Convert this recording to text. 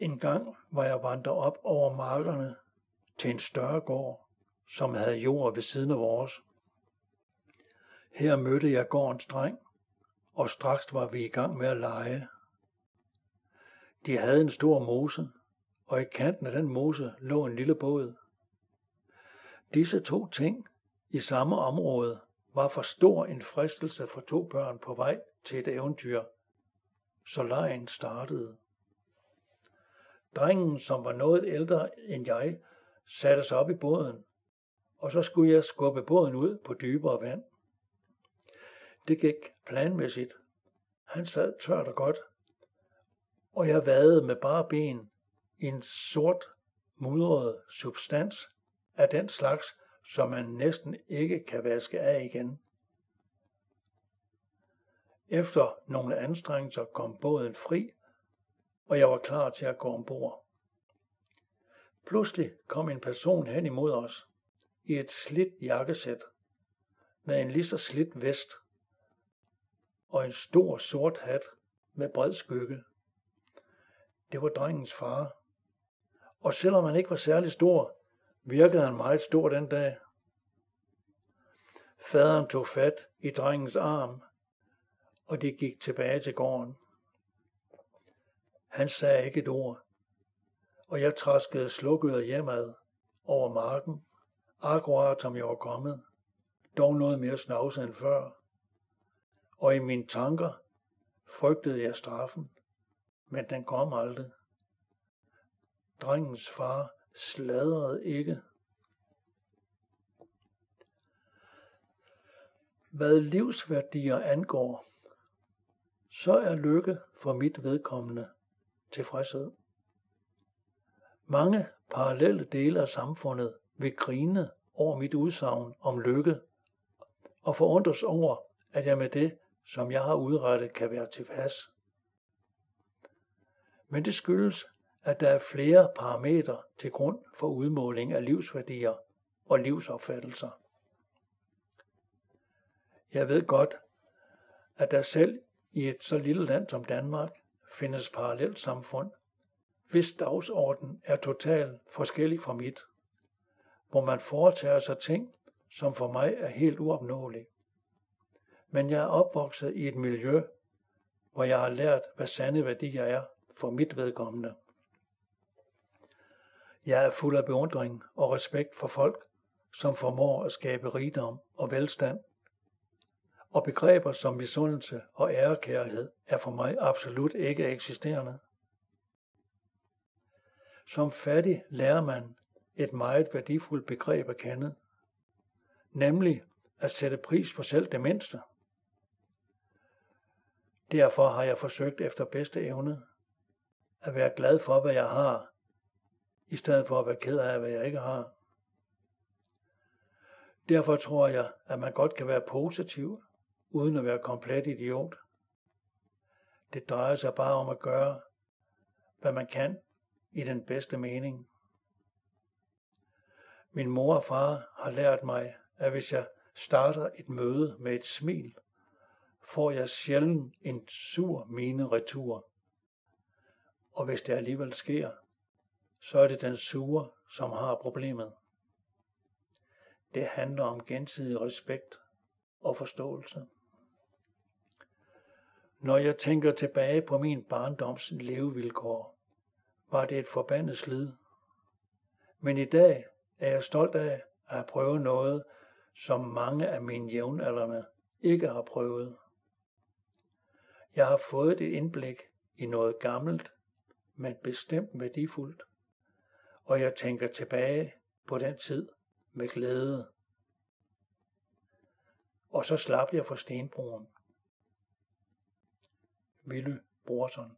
En gang var jeg vandret op over markerne til en større gård, som havde jord ved siden af vores. Her mødte jeg gårdens dreng, og straks var vi i gang med at lege. De havde en stor mose, og i kanten af den mose lå en lille båd. Disse to ting i samme område var for stor en fristelse for to børn på vej til et eventyr, så lejen startede. Drengen, som var noget ældre end jeg, satte sig op i båden, og så skulle jeg skubbe båden ud på dybere vand. Det gik planmæssigt. Han sad tørt og godt, og jeg vadede med bare ben i en sort, mudret substans af den slags, som man næsten ikke kan vaske af igen. Efter nogle anstrengelser kom båden fri, og jeg var klar til at gå ombord. Pludselig kom en person hen imod os i et slidt jakkesæt med en lige så slidt vest og en stor sort hat med bred skygge. Det var drengens far. Og selvom han ikke var særlig stor, virkede han meget stor den dag. Faderen tog fat i drengens arm, og de gik tilbage til gården. Han sagde ikke et ord, og jeg traskede slukket hjemad over marken, akkurat som jeg var kommet, dog noget mere snavset end før. Og i mine tanker frygtede jeg straffen, men den kom aldrig. Drengens far sladrede ikke. Hvad livsværdier angår, så er lykke for mit vedkommende tilfredshed. Mange parallelle dele af samfundet vil grine over mit udsagn om lykke og forundres over, at jeg med det, som jeg har udrettet, kan være tilpas. Men det skyldes, at der er flere parametre til grund for udmåling af livsværdier og livsopfattelser. Jeg ved godt, at der selv i et så lille land som Danmark findes parallelt samfund, hvis dagsorden er totalt forskellig fra mit, hvor man foretager sig ting, som for mig er helt uopnåelige. Men jeg er opvokset i et miljø, hvor jeg har lært, hvad sande værdier er for mit vedkommende. Jeg er fuld af beundring og respekt for folk, som formår at skabe rigdom og velstand. Og begreber som misundelse og ærekærhed er for mig absolut ikke eksisterende. Som fattig lærer man et meget værdifuldt begreb at kende, nemlig at sætte pris på selv det mindste. Derfor har jeg forsøgt efter bedste evne at være glad for, hvad jeg har, i stedet for at være ked af, hvad jeg ikke har. Derfor tror jeg, at man godt kan være positiv, uden at være komplet idiot. Det drejer sig bare om at gøre, hvad man kan i den bedste mening. Min mor og far har lært mig, at hvis jeg starter et møde med et smil, får jeg sjældent en sur mine retur. Og hvis det alligevel sker, så er det den sure, som har problemet. Det handler om gensidig respekt og forståelse. Når jeg tænker tilbage på min barndoms levevilkår, var det et forbandet slid. Men i dag er jeg stolt af at have prøvet noget, som mange af mine jævnaldrende ikke har prøvet. Jeg har fået et indblik i noget gammelt, men bestemt værdifuldt, og jeg tænker tilbage på den tid med glæde. Og så slap jeg for stenbroen. Mille Brorson